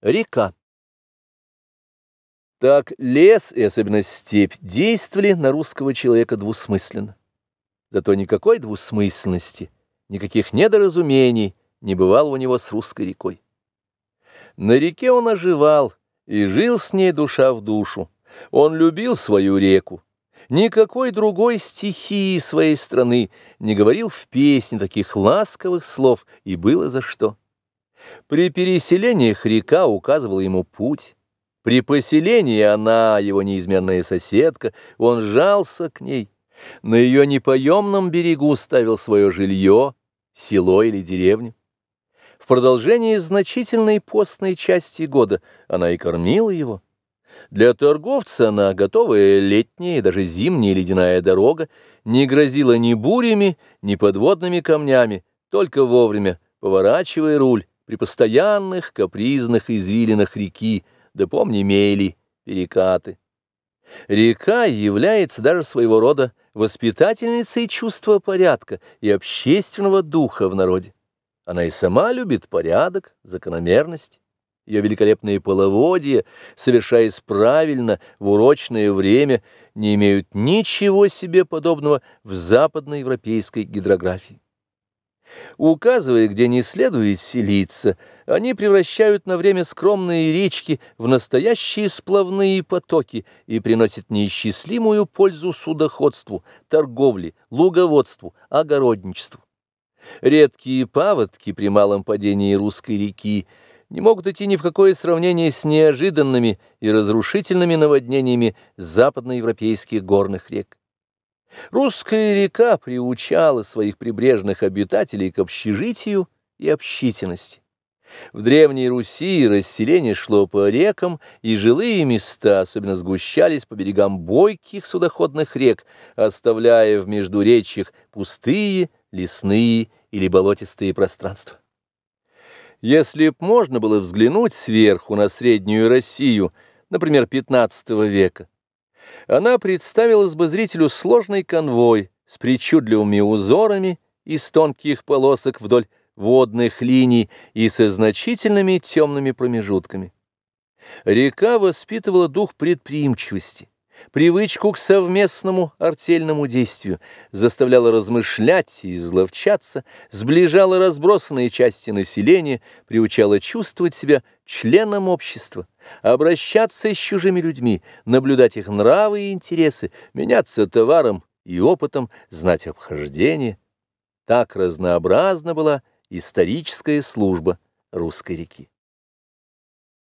Река. Так лес и особенно степь действовали на русского человека двусмысленно. Зато никакой двусмысленности, никаких недоразумений не бывало у него с русской рекой. На реке он оживал и жил с ней душа в душу. Он любил свою реку. Никакой другой стихии своей страны не говорил в песне таких ласковых слов, и было за что. При переселениях река указывала ему путь. При поселении она, его неизменная соседка, он жался к ней. На ее непоемном берегу ставил свое жилье, село или деревню. В продолжении значительной постной части года она и кормила его. Для торговца она, готовая летняя и даже зимняя ледяная дорога, не грозила ни бурями, ни подводными камнями, только вовремя, поворачивая руль, при постоянных капризных извилинах реки, да помни мели, перекаты. Река является даже своего рода воспитательницей чувства порядка и общественного духа в народе. Она и сама любит порядок, закономерность. Ее великолепные половодья, совершаясь правильно в урочное время, не имеют ничего себе подобного в западноевропейской гидрографии. Указывая, где не следует селиться, они превращают на время скромные речки в настоящие сплавные потоки и приносят неисчислимую пользу судоходству, торговле, луговодству, огородничеству. Редкие паводки при малом падении русской реки не могут идти ни в какое сравнение с неожиданными и разрушительными наводнениями западноевропейских горных рек. Русская река приучала своих прибрежных обитателей к общежитию и общительности. В Древней Руси расселение шло по рекам, и жилые места особенно сгущались по берегам бойких судоходных рек, оставляя в междуречьях пустые, лесные или болотистые пространства. Если б можно было взглянуть сверху на Среднюю Россию, например, XV века, она представилась бы зрителю сложный конвой с причудливыми узорами из тонких полосок вдоль водных линий и со значительными темными промежутками. Река воспитывала дух предприимчивости, привычку к совместному артельному действию, заставляла размышлять и изловчаться, сближала разбросанные части населения, приучала чувствовать себя членом общества, обращаться с чужими людьми, наблюдать их нравы и интересы, меняться товаром и опытом, знать обхождение. Так разнообразна была историческая служба русской реки.